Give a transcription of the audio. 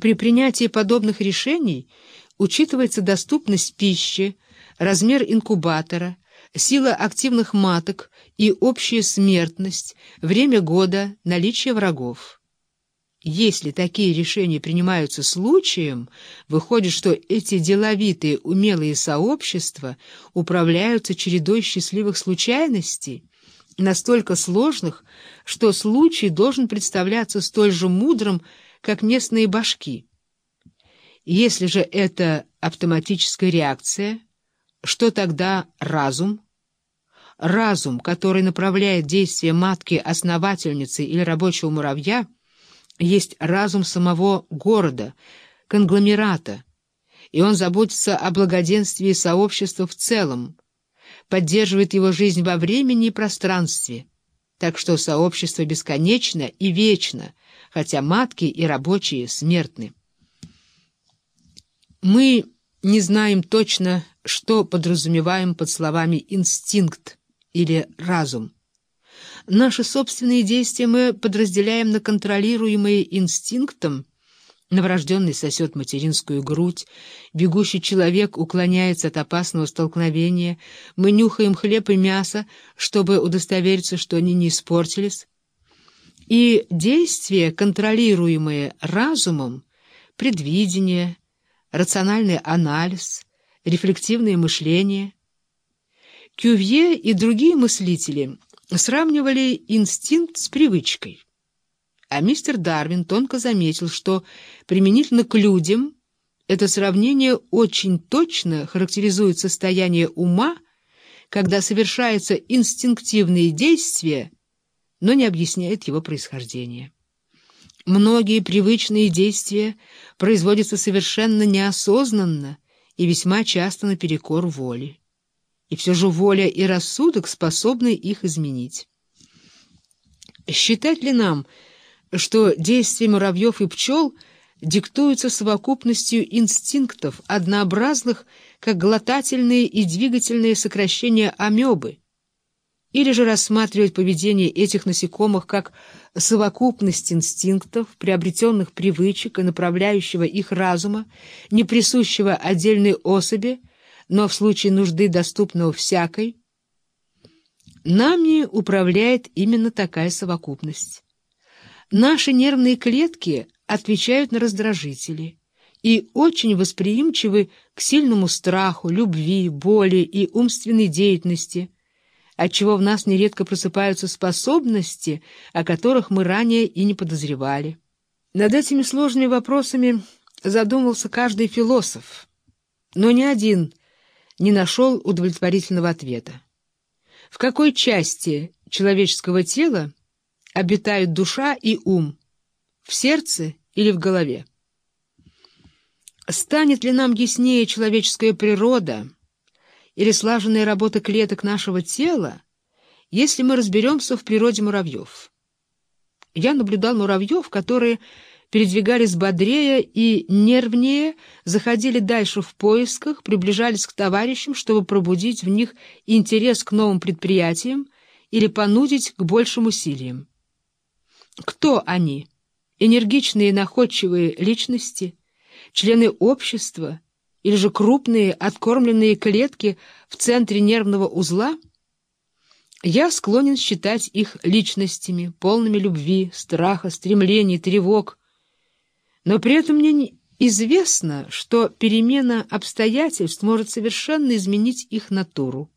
При принятии подобных решений учитывается доступность пищи, размер инкубатора, сила активных маток и общая смертность, время года, наличие врагов. Если такие решения принимаются случаем, выходит, что эти деловитые, умелые сообщества управляются чередой счастливых случайностей, настолько сложных, что случай должен представляться столь же мудрым, как местные башки. Если же это автоматическая реакция, что тогда разум? Разум, который направляет действия матки-основательницы или рабочего муравья, есть разум самого города, конгломерата, и он заботится о благоденствии сообщества в целом, поддерживает его жизнь во времени и пространстве, так что сообщество бесконечно и вечно, хотя матки и рабочие смертны. Мы не знаем точно, что подразумеваем под словами «инстинкт» или «разум». Наши собственные действия мы подразделяем на контролируемые инстинктом. Новорожденный сосет материнскую грудь, бегущий человек уклоняется от опасного столкновения, мы нюхаем хлеб и мясо, чтобы удостовериться, что они не испортились. И действия, контролируемые разумом, предвидение, рациональный анализ, рефлективное мышление. Кювье и другие мыслители сравнивали инстинкт с привычкой. А мистер Дарвин тонко заметил, что применительно к людям это сравнение очень точно характеризует состояние ума, когда совершаются инстинктивные действия, но не объясняет его происхождение. Многие привычные действия производятся совершенно неосознанно и весьма часто наперекор воли. И все же воля и рассудок способны их изменить. Считать ли нам, что действия муравьев и пчел диктуются совокупностью инстинктов, однообразных, как глотательные и двигательные сокращения амебы, или же рассматривать поведение этих насекомых как совокупность инстинктов, приобретенных привычек и направляющего их разума, не присущего отдельной особи, но в случае нужды доступного всякой, нами управляет именно такая совокупность. Наши нервные клетки отвечают на раздражители и очень восприимчивы к сильному страху, любви, боли и умственной деятельности – отчего в нас нередко просыпаются способности, о которых мы ранее и не подозревали. Над этими сложными вопросами задумался каждый философ, но ни один не нашел удовлетворительного ответа. В какой части человеческого тела обитают душа и ум? В сердце или в голове? Станет ли нам яснее человеческая природа — или слаженная работа клеток нашего тела, если мы разберемся в природе муравьев. Я наблюдал муравьев, которые передвигались бодрее и нервнее, заходили дальше в поисках, приближались к товарищам, чтобы пробудить в них интерес к новым предприятиям или понудить к большим усилиям. Кто они? Энергичные находчивые личности, члены общества, или же крупные откормленные клетки в центре нервного узла, я склонен считать их личностями, полными любви, страха, стремлений, тревог. Но при этом мне известно, что перемена обстоятельств может совершенно изменить их натуру.